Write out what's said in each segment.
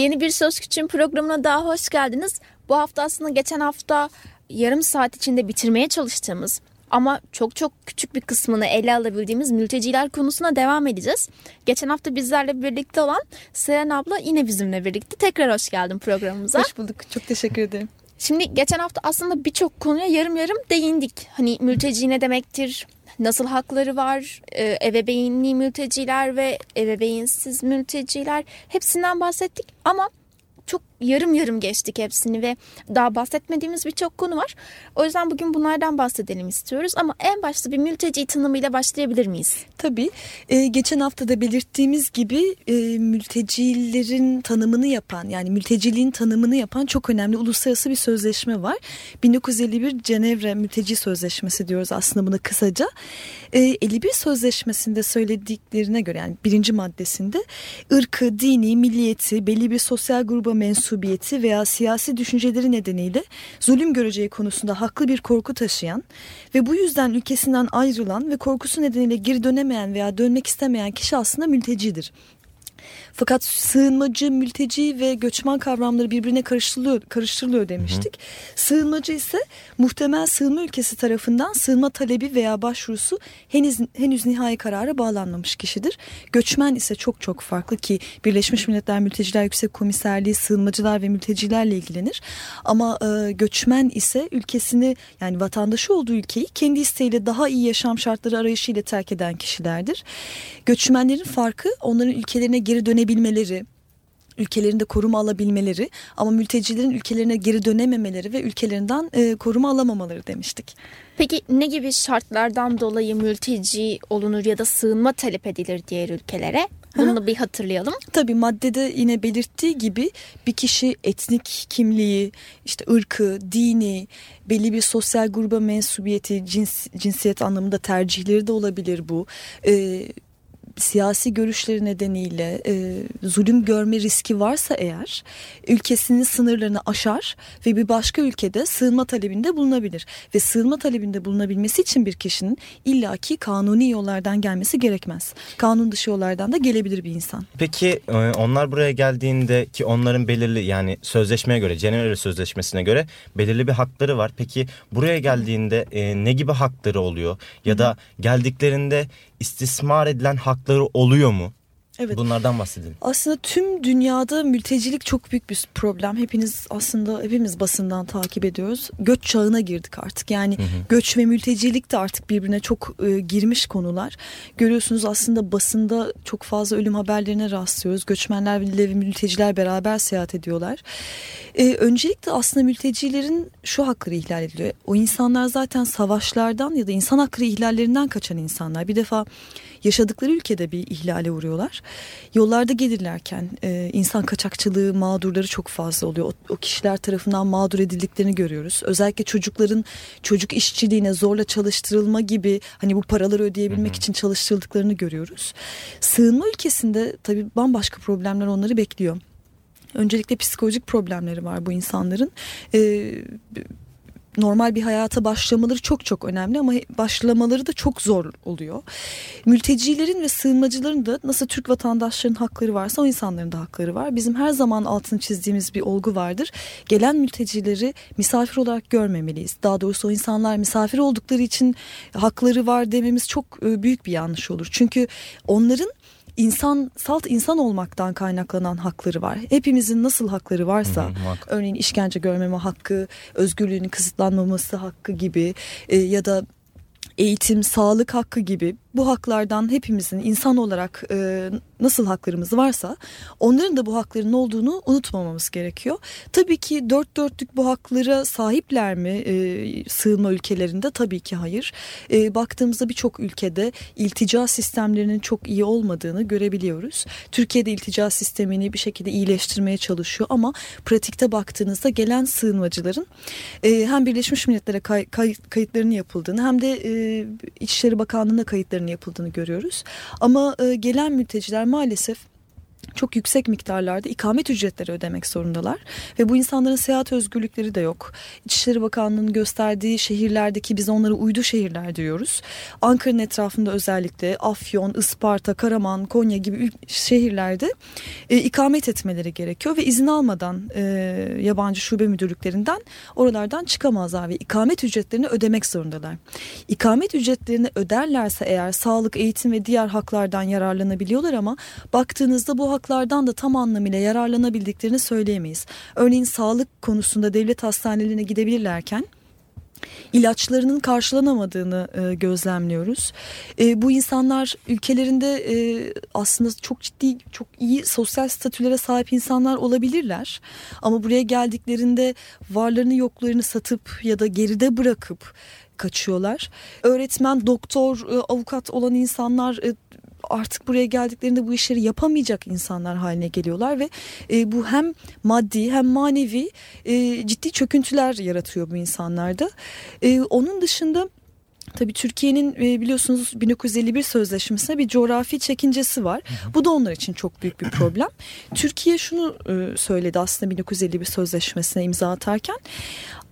Yeni bir Söz Küçüğün programına daha hoş geldiniz. Bu hafta aslında geçen hafta yarım saat içinde bitirmeye çalıştığımız ama çok çok küçük bir kısmını ele alabildiğimiz mülteciler konusuna devam edeceğiz. Geçen hafta bizlerle birlikte olan Seren abla yine bizimle birlikte. Tekrar hoş geldin programımıza. Hoş bulduk. Çok teşekkür ederim. Şimdi geçen hafta aslında birçok konuya yarım yarım değindik. Hani mülteci ne demektir? Nasıl hakları var? Ee, ebeveynli mülteciler ve ebeveynsiz mülteciler hepsinden bahsettik ama çok yarım yarım geçtik hepsini ve daha bahsetmediğimiz birçok konu var. O yüzden bugün bunlardan bahsedelim istiyoruz ama en başta bir mülteci tanımıyla başlayabilir miyiz? Tabii. Ee, geçen hafta da belirttiğimiz gibi e, mültecilerin tanımını yapan yani mülteciliğin tanımını yapan çok önemli uluslararası bir sözleşme var. 1951 Cenevre Mülteci Sözleşmesi diyoruz aslında buna kısaca. E, 51 Sözleşmesi'nde söylediklerine göre yani birinci maddesinde ırkı, dini, milliyeti, belli bir sosyal gruba mensubiyeti veya siyasi düşünceleri nedeniyle zulüm göreceği konusunda haklı bir korku taşıyan ve bu yüzden ülkesinden ayrılan ve korkusu nedeniyle geri dönemeyen veya dönmek istemeyen kişi aslında mültecidir. Fakat sığınmacı, mülteci ve göçmen kavramları birbirine karıştırılıyor, karıştırılıyor demiştik. Hı hı. Sığınmacı ise muhtemel sığınma ülkesi tarafından sığınma talebi veya başvurusu henüz, henüz nihai karara bağlanmamış kişidir. Göçmen ise çok çok farklı ki Birleşmiş Milletler Mülteciler Yüksek Komiserliği sığınmacılar ve mültecilerle ilgilenir. Ama e, göçmen ise ülkesini yani vatandaşı olduğu ülkeyi kendi isteğiyle daha iyi yaşam şartları arayışıyla terk eden kişilerdir. Göçmenlerin farkı onların ülkelerine geri dönebilmeleri, ülkelerinde koruma alabilmeleri ama mültecilerin ülkelerine geri dönememeleri ve ülkelerinden e, koruma alamamaları demiştik. Peki ne gibi şartlardan dolayı mülteci olunur ya da sığınma talep edilir diğer ülkelere? Bunu bir hatırlayalım. Tabii maddede yine belirttiği gibi bir kişi etnik kimliği, işte ırkı, dini, belli bir sosyal gruba mensubiyeti, cins, cinsiyet anlamında tercihleri de olabilir bu. Ee, siyasi görüşleri nedeniyle e, zulüm görme riski varsa eğer ülkesinin sınırlarını aşar ve bir başka ülkede sığınma talebinde bulunabilir. Ve sığınma talebinde bulunabilmesi için bir kişinin illaki kanuni yollardan gelmesi gerekmez. Kanun dışı yollardan da gelebilir bir insan. Peki e, onlar buraya geldiğinde ki onların belirli yani sözleşmeye göre Cenevre Sözleşmesi'ne göre belirli bir hakları var. Peki buraya geldiğinde e, ne gibi hakları oluyor? Ya da geldiklerinde istismar edilen hakları oluyor mu? Evet. Bunlardan bahsedin. Aslında tüm dünyada mültecilik çok büyük bir problem. Hepiniz aslında hepimiz basından takip ediyoruz. Göç çağına girdik artık. Yani hı hı. göç ve mültecilik de artık birbirine çok e, girmiş konular. Görüyorsunuz aslında basında çok fazla ölüm haberlerine rastlıyoruz. Göçmenler ve mülteciler beraber seyahat ediyorlar. E, öncelikle aslında mültecilerin şu hakları ihlal ediliyor. O insanlar zaten savaşlardan ya da insan hakları ihlallerinden kaçan insanlar. Bir defa yaşadıkları ülkede bir ihlale uğruyorlar. Yollarda gelirlerken e, insan kaçakçılığı mağdurları çok fazla oluyor. O, o kişiler tarafından mağdur edildiklerini görüyoruz. Özellikle çocukların çocuk işçiliğine zorla çalıştırılma gibi hani bu paraları ödeyebilmek hı hı. için çalıştırıldıklarını görüyoruz. Sığınma ülkesinde tabii bambaşka problemler onları bekliyor. Öncelikle psikolojik problemleri var bu insanların. Ee, normal bir hayata başlamaları çok çok önemli ama başlamaları da çok zor oluyor. Mültecilerin ve sığınmacıların da nasıl Türk vatandaşlarının hakları varsa o insanların da hakları var. Bizim her zaman altını çizdiğimiz bir olgu vardır. Gelen mültecileri misafir olarak görmemeliyiz. Daha doğrusu o insanlar misafir oldukları için hakları var dememiz çok e, büyük bir yanlış olur. Çünkü onların insan salt insan olmaktan kaynaklanan hakları var. Hepimizin nasıl hakları varsa hı hı, örneğin işkence görmeme hakkı, özgürlüğünün kısıtlanmaması hakkı gibi e, ya da eğitim, sağlık hakkı gibi bu haklardan hepimizin insan olarak e, nasıl haklarımız varsa onların da bu hakların olduğunu unutmamamız gerekiyor. Tabii ki dört dörtlük bu haklara sahipler mi e, sığınma ülkelerinde? Tabii ki hayır. E, baktığımızda birçok ülkede iltica sistemlerinin çok iyi olmadığını görebiliyoruz. Türkiye'de iltica sistemini bir şekilde iyileştirmeye çalışıyor ama pratikte baktığınızda gelen sığınmacıların e, hem Birleşmiş Milletler'e kay, kay, yapıldığını hem de e, İçişleri Bakanlığı'na kayıtlarını yapıldığını görüyoruz. Ama e, gelen mülteciler maalesef çok yüksek miktarlarda ikamet ücretleri ödemek zorundalar ve bu insanların seyahat özgürlükleri de yok. İçişleri Bakanlığı'nın gösterdiği şehirlerdeki biz onları uydu şehirler diyoruz. Ankara'nın etrafında özellikle Afyon, Isparta, Karaman, Konya gibi şehirlerde e, ikamet etmeleri gerekiyor ve izin almadan e, yabancı şube müdürlüklerinden oralardan çıkamazlar ve ikamet ücretlerini ödemek zorundalar. İkamet ücretlerini öderlerse eğer sağlık, eğitim ve diğer haklardan yararlanabiliyorlar ama baktığınızda bu haklardan da tam anlamıyla yararlanabildiklerini söyleyemeyiz. Örneğin sağlık konusunda devlet hastanelerine gidebilirlerken ilaçlarının karşılanamadığını e, gözlemliyoruz. E, bu insanlar ülkelerinde e, aslında çok ciddi, çok iyi sosyal statülere sahip insanlar olabilirler. Ama buraya geldiklerinde varlarını yoklarını satıp ya da geride bırakıp kaçıyorlar. Öğretmen, doktor, e, avukat olan insanlar e, artık buraya geldiklerinde bu işleri yapamayacak insanlar haline geliyorlar ve e, bu hem maddi hem manevi e, ciddi çöküntüler yaratıyor bu insanlarda. E, onun dışında Tabii Türkiye'nin e, biliyorsunuz 1951 sözleşmesine bir coğrafi çekincesi var. Bu da onlar için çok büyük bir problem. Türkiye şunu e, söyledi aslında 1951 sözleşmesine imza atarken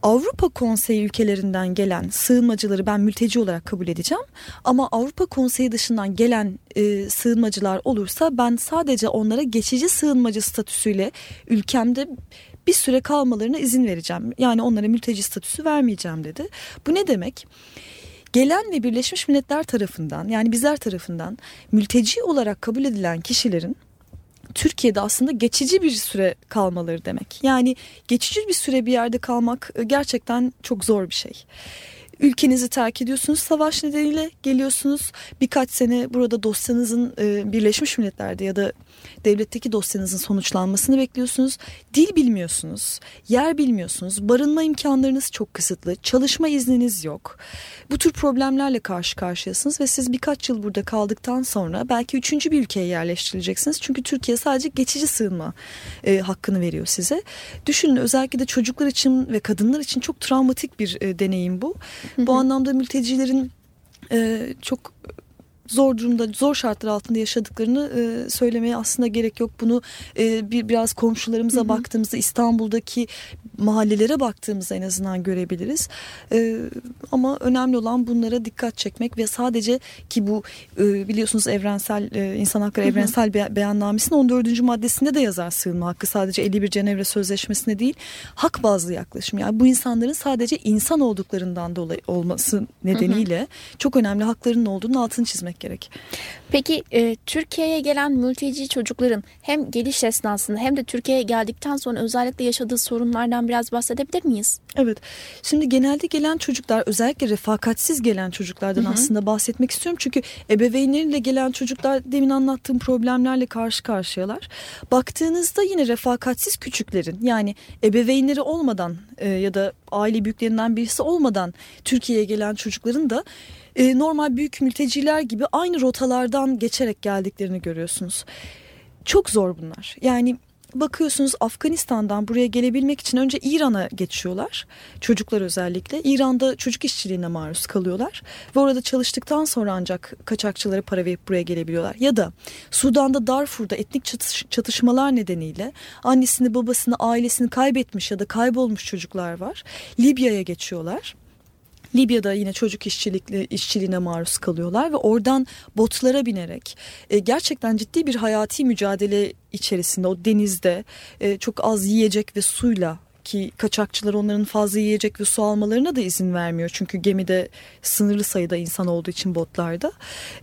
Avrupa Konseyi ülkelerinden gelen sığınmacıları ben mülteci olarak kabul edeceğim. Ama Avrupa Konseyi dışından gelen e, sığınmacılar olursa ben sadece onlara geçici sığınmacı statüsüyle ülkemde bir süre kalmalarına izin vereceğim. Yani onlara mülteci statüsü vermeyeceğim dedi. Bu ne demek? Gelen ve Birleşmiş Milletler tarafından yani bizler tarafından mülteci olarak kabul edilen kişilerin Türkiye'de aslında geçici bir süre kalmaları demek. Yani geçici bir süre bir yerde kalmak e, gerçekten çok zor bir şey. Ülkenizi terk ediyorsunuz savaş nedeniyle geliyorsunuz birkaç sene burada dosyanızın e, Birleşmiş Milletler'de ya da devletteki dosyanızın sonuçlanmasını bekliyorsunuz. Dil bilmiyorsunuz, yer bilmiyorsunuz, barınma imkanlarınız çok kısıtlı, çalışma izniniz yok. Bu tür problemlerle karşı karşıyasınız ve siz birkaç yıl burada kaldıktan sonra belki üçüncü bir ülkeye yerleştirileceksiniz. Çünkü Türkiye sadece geçici sığınma e, hakkını veriyor size. Düşünün özellikle de çocuklar için ve kadınlar için çok travmatik bir e, deneyim bu. Bu anlamda mültecilerin e, çok zor durumda, zor şartlar altında yaşadıklarını e, söylemeye aslında gerek yok. Bunu e, bir biraz komşularımıza hı hı. baktığımızda İstanbul'daki mahallelere baktığımızda en azından görebiliriz. E, ama önemli olan bunlara dikkat çekmek ve sadece ki bu e, biliyorsunuz evrensel e, insan hakları hı hı. evrensel be, beyannamesinin 14. maddesinde de yazar sığınma hakkı. Sadece 51 Cenevre Sözleşmesi'nde değil hak bazlı yaklaşım. Yani bu insanların sadece insan olduklarından dolayı olması nedeniyle hı hı. çok önemli haklarının olduğunu altını çizmek gerek. Peki e, Türkiye'ye gelen mülteci çocukların hem geliş esnasında hem de Türkiye'ye geldikten sonra özellikle yaşadığı sorunlardan biraz bahsedebilir miyiz? Evet. Şimdi genelde gelen çocuklar özellikle refakatsiz gelen çocuklardan Hı-hı. aslında bahsetmek istiyorum. Çünkü ebeveynleriyle gelen çocuklar demin anlattığım problemlerle karşı karşıyalar. Baktığınızda yine refakatsiz küçüklerin yani ebeveynleri olmadan e, ya da aile büyüklerinden birisi olmadan Türkiye'ye gelen çocukların da e, normal büyük mülteciler gibi aynı rotalardan geçerek geldiklerini görüyorsunuz. Çok zor bunlar. Yani bakıyorsunuz Afganistan'dan buraya gelebilmek için önce İran'a geçiyorlar. Çocuklar özellikle. İran'da çocuk işçiliğine maruz kalıyorlar. Ve orada çalıştıktan sonra ancak kaçakçılara para verip buraya gelebiliyorlar. Ya da Sudan'da Darfur'da etnik çatış çatışmalar nedeniyle annesini babasını ailesini kaybetmiş ya da kaybolmuş çocuklar var. Libya'ya geçiyorlar. Libya'da yine çocuk işçilikli işçiliğine maruz kalıyorlar ve oradan botlara binerek e, gerçekten ciddi bir hayati mücadele içerisinde o denizde e, çok az yiyecek ve suyla ki kaçakçılar onların fazla yiyecek ve su almalarına da izin vermiyor. Çünkü gemide sınırlı sayıda insan olduğu için botlarda.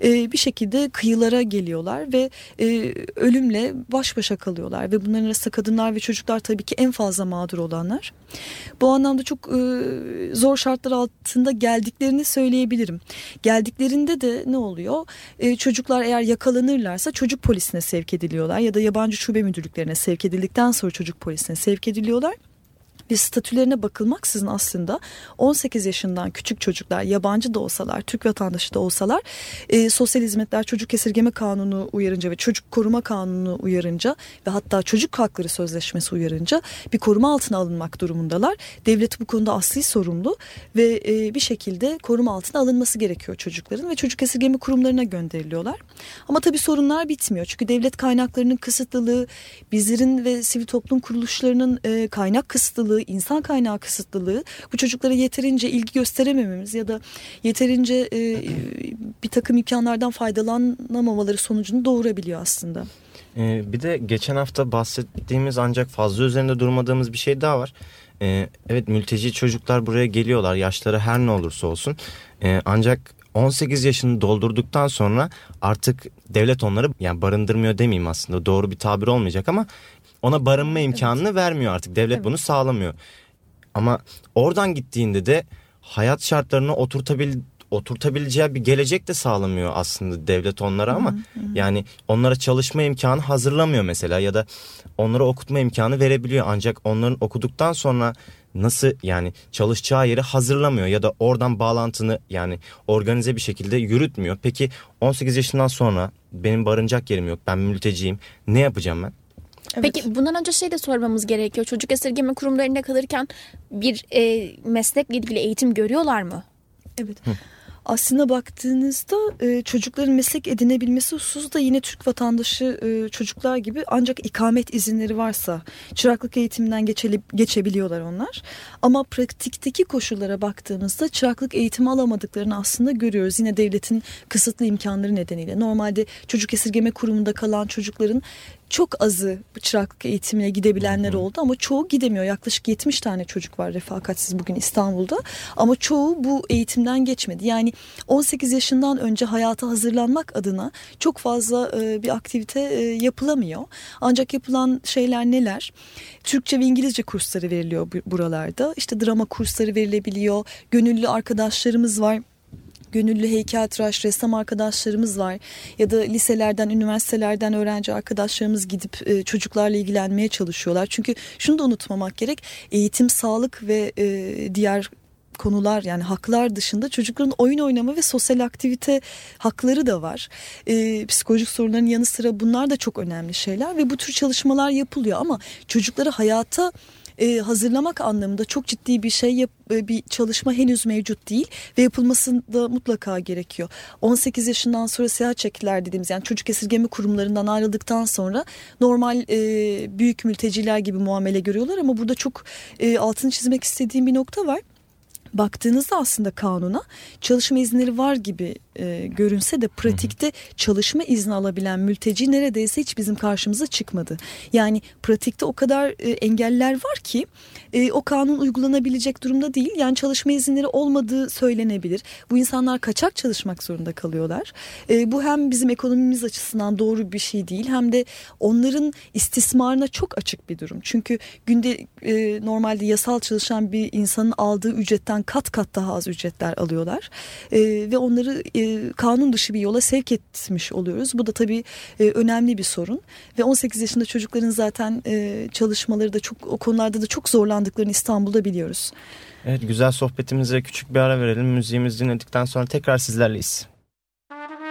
E, bir şekilde kıyılara geliyorlar ve e, ölümle baş başa kalıyorlar. Ve bunların arasında kadınlar ve çocuklar tabii ki en fazla mağdur olanlar. Bu anlamda çok e, zor şartlar altında geldiklerini söyleyebilirim. Geldiklerinde de ne oluyor? E, çocuklar eğer yakalanırlarsa çocuk polisine sevk ediliyorlar ya da yabancı şube müdürlüklerine sevk edildikten sonra çocuk polisine sevk ediliyorlar ve statülerine bakılmaksızın aslında 18 yaşından küçük çocuklar yabancı da olsalar Türk vatandaşı da olsalar e, sosyal hizmetler çocuk esirgeme kanunu uyarınca ve çocuk koruma kanunu uyarınca ve hatta çocuk hakları sözleşmesi uyarınca bir koruma altına alınmak durumundalar. Devlet bu konuda asli sorumlu ve e, bir şekilde koruma altına alınması gerekiyor çocukların ve çocuk esirgeme kurumlarına gönderiliyorlar. Ama tabii sorunlar bitmiyor çünkü devlet kaynaklarının kısıtlılığı, bizlerin ve sivil toplum kuruluşlarının e, kaynak kısıtlılığı kısıtlılığı, insan kaynağı kısıtlılığı bu çocuklara yeterince ilgi gösteremememiz ya da yeterince e, bir takım imkanlardan faydalanamamaları sonucunu doğurabiliyor aslında. Ee, bir de geçen hafta bahsettiğimiz ancak fazla üzerinde durmadığımız bir şey daha var. Ee, evet mülteci çocuklar buraya geliyorlar yaşları her ne olursa olsun. Ee, ancak 18 yaşını doldurduktan sonra artık devlet onları yani barındırmıyor demeyeyim aslında doğru bir tabir olmayacak ama ona barınma imkanını evet. vermiyor artık. Devlet evet. bunu sağlamıyor. Ama oradan gittiğinde de hayat şartlarını oturtabil oturtabileceği bir gelecek de sağlamıyor aslında devlet onlara ama hı hı. yani onlara çalışma imkanı hazırlamıyor mesela ya da onlara okutma imkanı verebiliyor ancak onların okuduktan sonra nasıl yani çalışacağı yeri hazırlamıyor ya da oradan bağlantını yani organize bir şekilde yürütmüyor. Peki 18 yaşından sonra benim barınacak yerim yok ben mülteciyim ne yapacağım ben? Evet. Peki bundan önce şey de sormamız gerekiyor. Çocuk esirgeme kurumlarında kalırken bir e, meslekle ilgili eğitim görüyorlar mı? Evet. Hı. Aslında baktığınızda e, çocukların meslek edinebilmesi hususu da yine Türk vatandaşı e, çocuklar gibi ancak ikamet izinleri varsa çıraklık eğitiminden geçeli, geçebiliyorlar onlar. Ama pratikteki koşullara baktığımızda çıraklık eğitimi alamadıklarını aslında görüyoruz. Yine devletin kısıtlı imkanları nedeniyle. Normalde çocuk esirgeme kurumunda kalan çocukların çok azı çıraklık eğitimine gidebilenler oldu ama çoğu gidemiyor. Yaklaşık 70 tane çocuk var refakatsiz bugün İstanbul'da ama çoğu bu eğitimden geçmedi. Yani 18 yaşından önce hayata hazırlanmak adına çok fazla e, bir aktivite e, yapılamıyor. Ancak yapılan şeyler neler? Türkçe ve İngilizce kursları veriliyor buralarda. İşte drama kursları verilebiliyor. Gönüllü arkadaşlarımız var gönüllü heykeltıraş, ressam arkadaşlarımız var. Ya da liselerden, üniversitelerden öğrenci arkadaşlarımız gidip e, çocuklarla ilgilenmeye çalışıyorlar. Çünkü şunu da unutmamak gerek. Eğitim, sağlık ve e, diğer konular yani haklar dışında çocukların oyun oynama ve sosyal aktivite hakları da var. E, psikolojik sorunların yanı sıra bunlar da çok önemli şeyler ve bu tür çalışmalar yapılıyor ama çocukları hayata e, hazırlamak anlamında çok ciddi bir şey yap, e, bir çalışma henüz mevcut değil ve yapılması da mutlaka gerekiyor. 18 yaşından sonra seyahat çektiler dediğimiz yani çocuk esirgeme kurumlarından ayrıldıktan sonra normal e, büyük mülteciler gibi muamele görüyorlar ama burada çok e, altını çizmek istediğim bir nokta var baktığınızda aslında kanuna çalışma izinleri var gibi e, görünse de pratikte çalışma izni alabilen mülteci neredeyse hiç bizim karşımıza çıkmadı. Yani pratikte o kadar e, engeller var ki e, o kanun uygulanabilecek durumda değil. Yani çalışma izinleri olmadığı söylenebilir. Bu insanlar kaçak çalışmak zorunda kalıyorlar. E, bu hem bizim ekonomimiz açısından doğru bir şey değil hem de onların istismarına çok açık bir durum. Çünkü günde e, normalde yasal çalışan bir insanın aldığı ücretten kat kat daha az ücretler alıyorlar. E, ve onları e, kanun dışı bir yola sevk etmiş oluyoruz. Bu da tabii e, önemli bir sorun. Ve 18 yaşında çocukların zaten e, çalışmaları da çok o konularda da çok zorlandıklarını İstanbul'da biliyoruz. Evet güzel sohbetimize küçük bir ara verelim. Müziğimizi dinledikten sonra tekrar sizlerleyiz. Müzik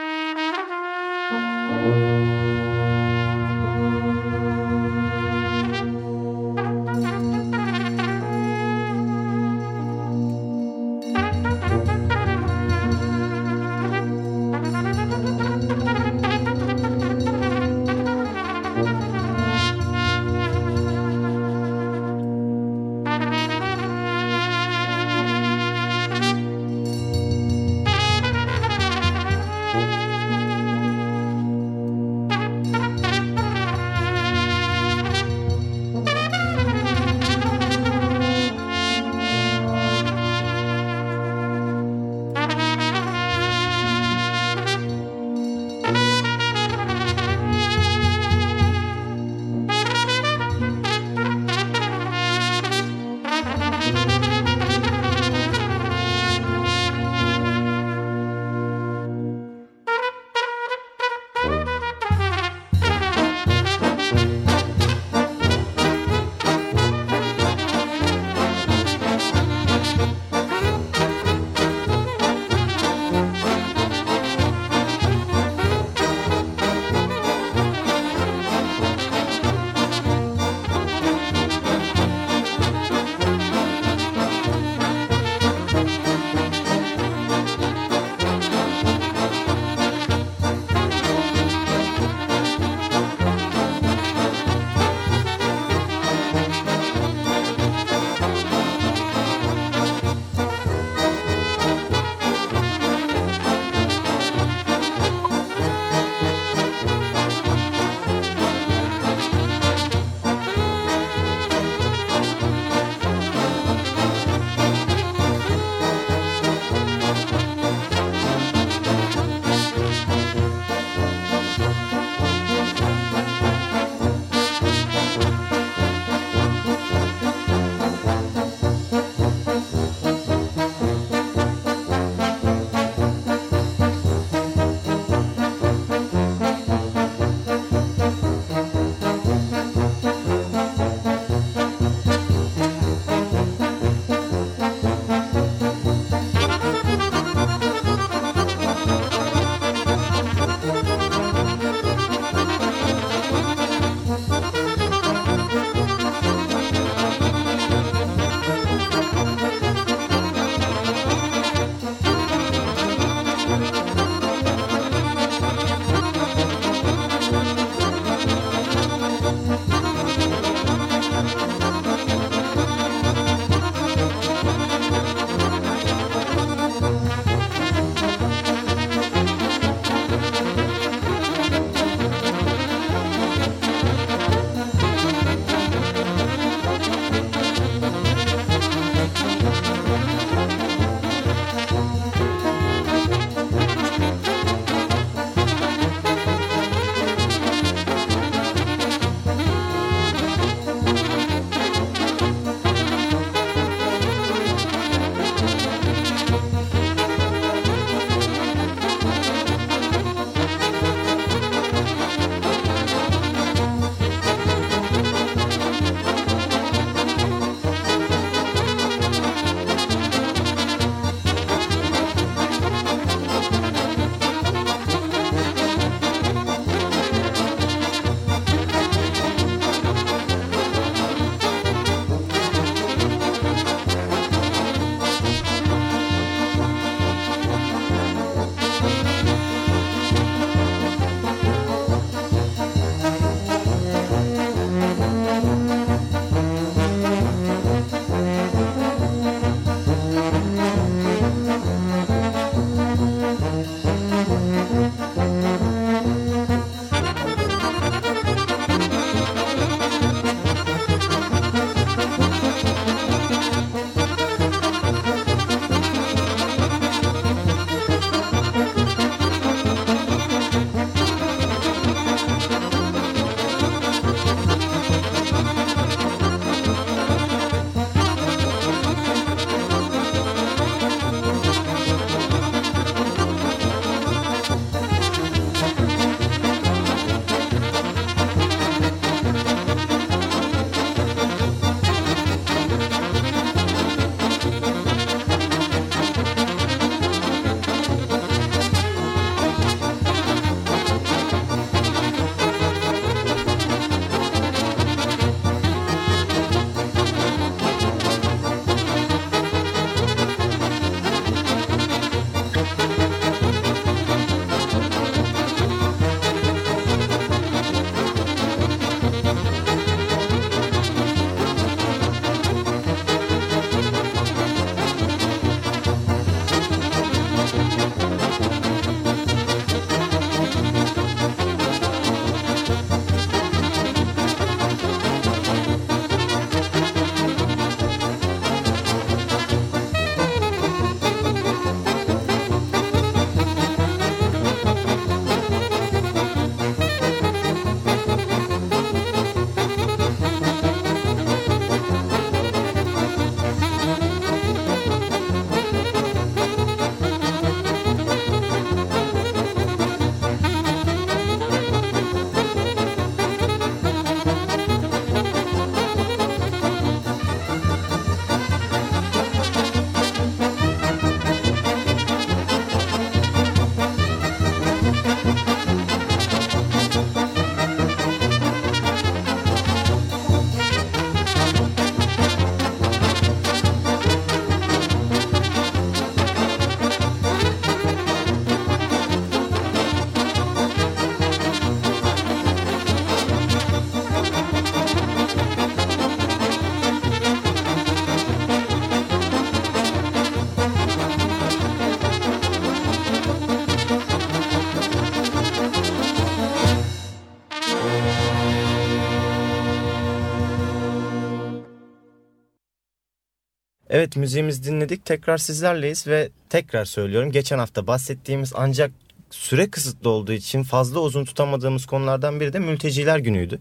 Evet müziğimizi dinledik. Tekrar sizlerleyiz ve tekrar söylüyorum. Geçen hafta bahsettiğimiz ancak süre kısıtlı olduğu için fazla uzun tutamadığımız konulardan biri de mülteciler günüydü.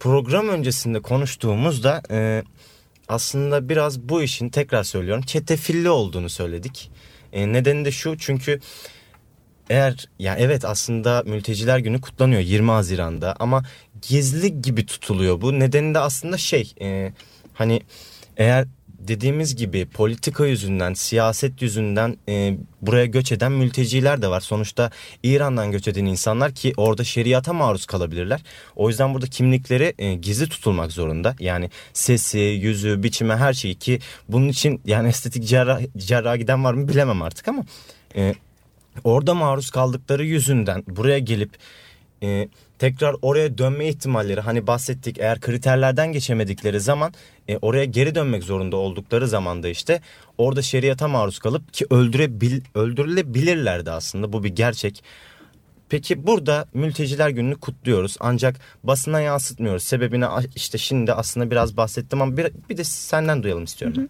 Program öncesinde konuştuğumuzda e, aslında biraz bu işin tekrar söylüyorum çetefilli olduğunu söyledik. E, nedeni de şu çünkü eğer yani evet aslında mülteciler günü kutlanıyor 20 Haziran'da ama gizli gibi tutuluyor bu. Nedeni de aslında şey e, hani eğer dediğimiz gibi politika yüzünden, siyaset yüzünden e, buraya göç eden mülteciler de var. Sonuçta İran'dan göç eden insanlar ki orada şeriata maruz kalabilirler. O yüzden burada kimlikleri e, gizli tutulmak zorunda. Yani sesi, yüzü, biçimi her şeyi ki bunun için yani estetik cerrah, cerraha giden var mı bilemem artık ama e, orada maruz kaldıkları yüzünden buraya gelip e, tekrar oraya dönme ihtimalleri hani bahsettik eğer kriterlerden geçemedikleri zaman e, oraya geri dönmek zorunda oldukları zaman da işte orada şeriata maruz kalıp ki öldürebil, öldürülebilirlerdi aslında bu bir gerçek. Peki burada mülteciler gününü kutluyoruz ancak basına yansıtmıyoruz. Sebebini işte şimdi aslında biraz bahsettim ama bir, bir de senden duyalım istiyorum. Hı hı.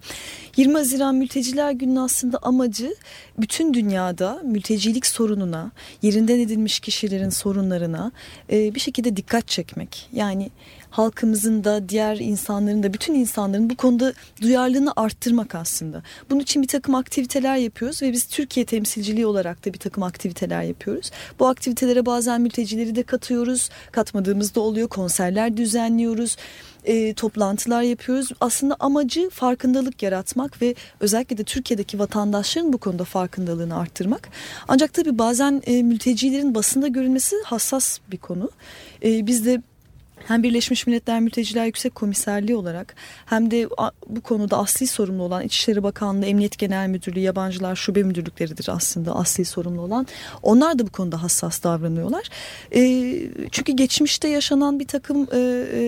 20 Haziran Mülteciler Günü'nün aslında amacı bütün dünyada mültecilik sorununa, yerinden edilmiş kişilerin sorunlarına e, bir şekilde dikkat çekmek. Yani halkımızın da diğer insanların da bütün insanların bu konuda duyarlılığını arttırmak aslında. Bunun için bir takım aktiviteler yapıyoruz ve biz Türkiye temsilciliği olarak da bir takım aktiviteler yapıyoruz. Bu aktivitelere bazen mültecileri de katıyoruz. Katmadığımız da oluyor. Konserler düzenliyoruz e, toplantılar yapıyoruz. Aslında amacı farkındalık yaratmak ve özellikle de Türkiye'deki vatandaşların bu konuda farkındalığını arttırmak. Ancak tabii bazen e, mültecilerin basında görülmesi hassas bir konu. E, biz de hem Birleşmiş Milletler Mülteciler Yüksek Komiserliği olarak hem de bu konuda asli sorumlu olan İçişleri Bakanlığı, Emniyet Genel Müdürlüğü, Yabancılar Şube Müdürlükleridir aslında asli sorumlu olan. Onlar da bu konuda hassas davranıyorlar. E, çünkü geçmişte yaşanan bir takım e, e,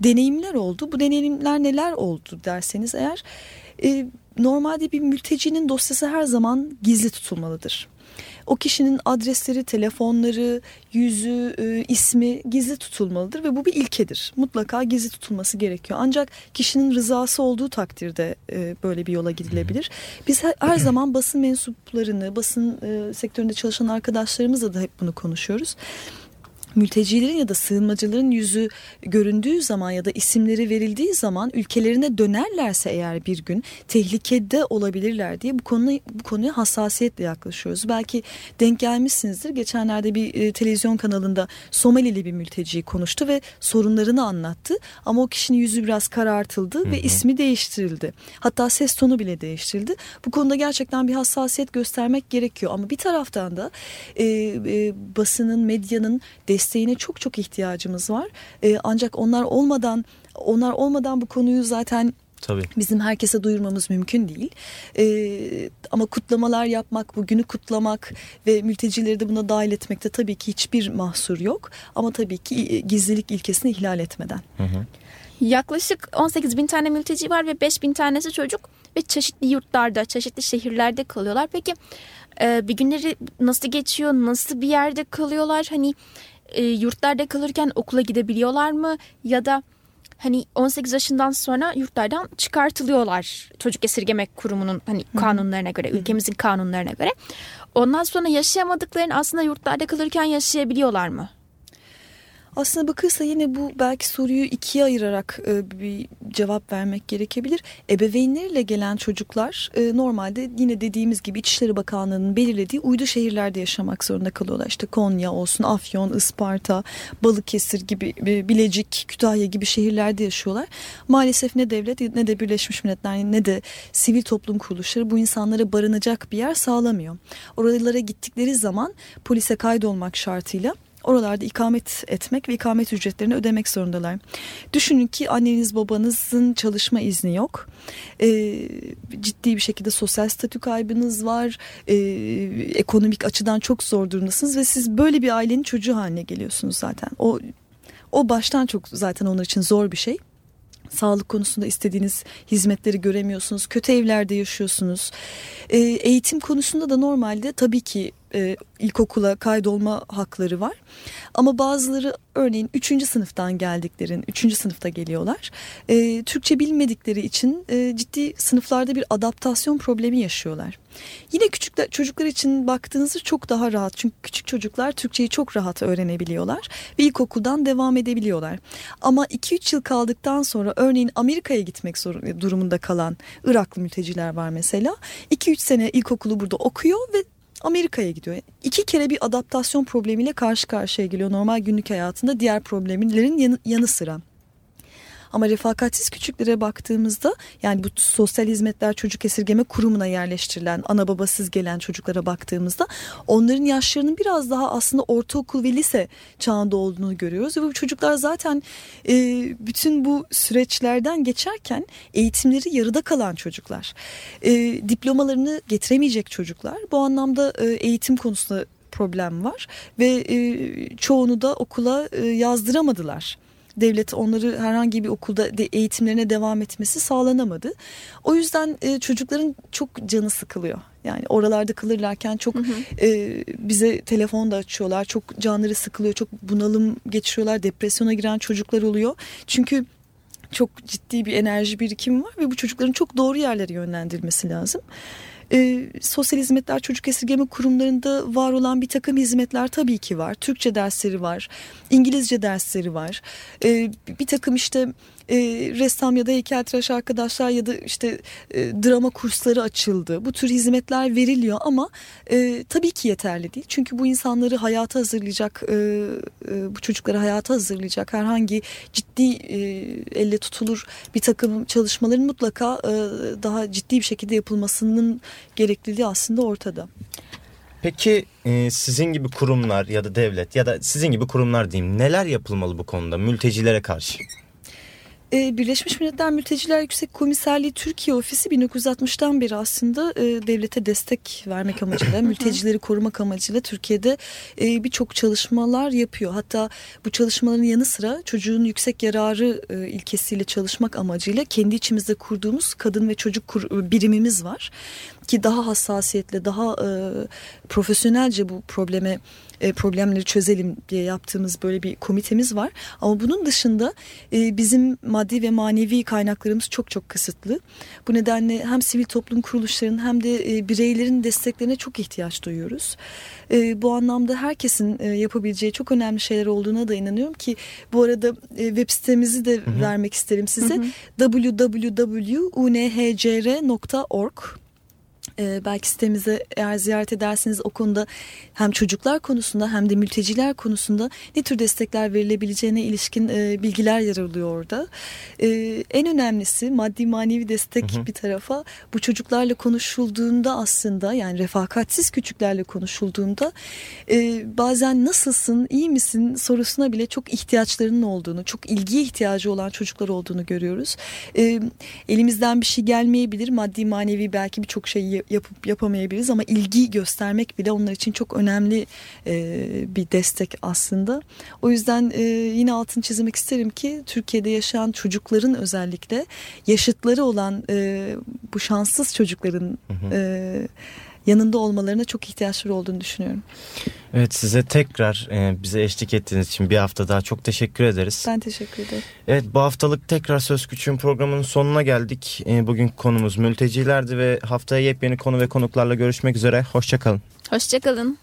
deneyimler oldu. Bu deneyimler neler oldu derseniz eğer... E, normalde bir mültecinin dosyası her zaman gizli tutulmalıdır o kişinin adresleri, telefonları, yüzü, e, ismi gizli tutulmalıdır ve bu bir ilkedir. Mutlaka gizli tutulması gerekiyor. Ancak kişinin rızası olduğu takdirde e, böyle bir yola gidilebilir. Biz her, her zaman basın mensuplarını, basın e, sektöründe çalışan arkadaşlarımızla da hep bunu konuşuyoruz mültecilerin ya da sığınmacıların yüzü göründüğü zaman ya da isimleri verildiği zaman ülkelerine dönerlerse eğer bir gün tehlikede olabilirler diye bu konuya bu konuya hassasiyetle yaklaşıyoruz. Belki denk gelmişsinizdir. Geçenlerde bir e, televizyon kanalında Somalili bir mülteci konuştu ve sorunlarını anlattı. Ama o kişinin yüzü biraz karartıldı hı hı. ve ismi değiştirildi. Hatta ses tonu bile değiştirildi. Bu konuda gerçekten bir hassasiyet göstermek gerekiyor. Ama bir taraftan da e, e, basının, medyanın desteğine çok çok ihtiyacımız var. E, ancak onlar olmadan onlar olmadan bu konuyu zaten Tabii. Bizim herkese duyurmamız mümkün değil. Ee, ama kutlamalar yapmak, bugünü kutlamak ve mültecileri de buna dahil etmekte tabii ki hiçbir mahsur yok. Ama tabii ki gizlilik ilkesini ihlal etmeden. Hı hı. Yaklaşık 18 bin tane mülteci var ve 5 bin tanesi çocuk ve çeşitli yurtlarda, çeşitli şehirlerde kalıyorlar. Peki e, bir günleri nasıl geçiyor, nasıl bir yerde kalıyorlar? Hani e, yurtlarda kalırken okula gidebiliyorlar mı ya da hani 18 yaşından sonra yurtlardan çıkartılıyorlar çocuk esirgeme kurumunun hani kanunlarına göre ülkemizin kanunlarına göre. Ondan sonra yaşayamadıklarını aslında yurtlarda kalırken yaşayabiliyorlar mı? Aslında bakırsa yine bu belki soruyu ikiye ayırarak e, bir cevap vermek gerekebilir. Ebeveynleriyle gelen çocuklar e, normalde yine dediğimiz gibi İçişleri Bakanlığı'nın belirlediği uydu şehirlerde yaşamak zorunda kalıyorlar. İşte Konya olsun, Afyon, Isparta, Balıkesir gibi, e, Bilecik, Kütahya gibi şehirlerde yaşıyorlar. Maalesef ne devlet ne de Birleşmiş Milletler ne de sivil toplum kuruluşları bu insanlara barınacak bir yer sağlamıyor. Oralara gittikleri zaman polise kaydolmak şartıyla oralarda ikamet etmek ve ikamet ücretlerini ödemek zorundalar. Düşünün ki anneniz babanızın çalışma izni yok. Ee, ciddi bir şekilde sosyal statü kaybınız var. Ee, ekonomik açıdan çok zor durumdasınız ve siz böyle bir ailenin çocuğu haline geliyorsunuz zaten. O o baştan çok zaten onlar için zor bir şey sağlık konusunda istediğiniz hizmetleri göremiyorsunuz. Kötü evlerde yaşıyorsunuz. E, eğitim konusunda da normalde tabii ki e, ilkokula kaydolma hakları var. Ama bazıları örneğin 3. sınıftan geldiklerin 3. sınıfta geliyorlar. E, Türkçe bilmedikleri için e, ciddi sınıflarda bir adaptasyon problemi yaşıyorlar. Yine küçük çocuklar için baktığınızda çok daha rahat. Çünkü küçük çocuklar Türkçeyi çok rahat öğrenebiliyorlar ve ilkokuldan devam edebiliyorlar. Ama 2-3 yıl kaldıktan sonra örneğin Amerika'ya gitmek durumunda kalan Iraklı mülteciler var mesela. 2-3 sene ilkokulu burada okuyor ve Amerika'ya gidiyor. İki kere bir adaptasyon problemiyle karşı karşıya geliyor normal günlük hayatında diğer problemlerin yanı, yanı sıra. Ama refakatsiz küçüklere baktığımızda yani bu sosyal hizmetler çocuk esirgeme kurumuna yerleştirilen ana babasız gelen çocuklara baktığımızda onların yaşlarının biraz daha aslında ortaokul ve lise çağında olduğunu görüyoruz. Ve bu çocuklar zaten e, bütün bu süreçlerden geçerken eğitimleri yarıda kalan çocuklar. E, diplomalarını getiremeyecek çocuklar. Bu anlamda e, eğitim konusunda problem var ve e, çoğunu da okula e, yazdıramadılar devlet onları herhangi bir okulda de eğitimlerine devam etmesi sağlanamadı. O yüzden e, çocukların çok canı sıkılıyor. Yani oralarda kalırlarken çok hı hı. E, bize telefon da açıyorlar. Çok canları sıkılıyor. Çok bunalım geçiriyorlar. Depresyona giren çocuklar oluyor. Çünkü çok ciddi bir enerji birikimi var ve bu çocukların çok doğru yerlere yönlendirilmesi lazım e, sosyal hizmetler çocuk esirgeme kurumlarında var olan bir takım hizmetler tabii ki var. Türkçe dersleri var, İngilizce dersleri var. E, bir takım işte e, ressam ya da heykeltıraş arkadaşlar ya da işte e, drama kursları açıldı. Bu tür hizmetler veriliyor ama e, tabii ki yeterli değil. Çünkü bu insanları hayata hazırlayacak, e, e, bu çocukları hayata hazırlayacak herhangi ciddi e, elle tutulur bir takım çalışmaların mutlaka e, daha ciddi bir şekilde yapılmasının gerekliliği aslında ortada. Peki e, sizin gibi kurumlar ya da devlet ya da sizin gibi kurumlar diyeyim neler yapılmalı bu konuda mültecilere karşı? E, Birleşmiş Milletler Mülteciler Yüksek Komiserliği Türkiye Ofisi 1960'tan beri aslında e, devlete destek vermek amacıyla, mültecileri korumak amacıyla Türkiye'de e, birçok çalışmalar yapıyor. Hatta bu çalışmaların yanı sıra çocuğun yüksek yararı e, ilkesiyle çalışmak amacıyla kendi içimizde kurduğumuz kadın ve çocuk birimimiz var ki daha hassasiyetle, daha e, profesyonelce bu probleme e, problemleri çözelim diye yaptığımız böyle bir komitemiz var. Ama bunun dışında e, bizim maddi ve manevi kaynaklarımız çok çok kısıtlı. Bu nedenle hem sivil toplum kuruluşlarının hem de e, bireylerin desteklerine çok ihtiyaç duyuyoruz. E, bu anlamda herkesin e, yapabileceği çok önemli şeyler olduğuna da inanıyorum ki bu arada e, web sitemizi de hı hı. vermek isterim size. www.unhcr.org e, belki sitemize eğer ziyaret ederseniz o konuda hem çocuklar konusunda hem de mülteciler konusunda ne tür destekler verilebileceğine ilişkin e, bilgiler yer alıyor orada. E, en önemlisi maddi manevi destek hı hı. bir tarafa bu çocuklarla konuşulduğunda aslında yani refakatsiz küçüklerle konuşulduğunda e, bazen nasılsın iyi misin sorusuna bile çok ihtiyaçlarının olduğunu çok ilgiye ihtiyacı olan çocuklar olduğunu görüyoruz. E, elimizden bir şey gelmeyebilir maddi manevi belki birçok şeyi yapıp yapamayabiliriz ama ilgi göstermek bile onlar için çok önemli e, bir destek aslında. O yüzden e, yine altını çizmek isterim ki Türkiye'de yaşayan çocukların özellikle yaşıtları olan e, bu şanssız çocukların hı hı. E, yanında olmalarına çok ihtiyaçları olduğunu düşünüyorum. Evet size tekrar e, bize eşlik ettiğiniz için bir hafta daha çok teşekkür ederiz. Ben teşekkür ederim. Evet bu haftalık tekrar Söz Küçüğün programının sonuna geldik. E, bugün konumuz mültecilerdi ve haftaya yepyeni konu ve konuklarla görüşmek üzere. Hoşçakalın. Hoşçakalın.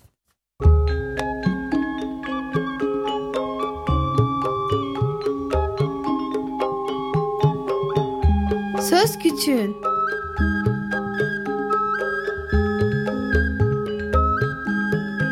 Söz Küçüğün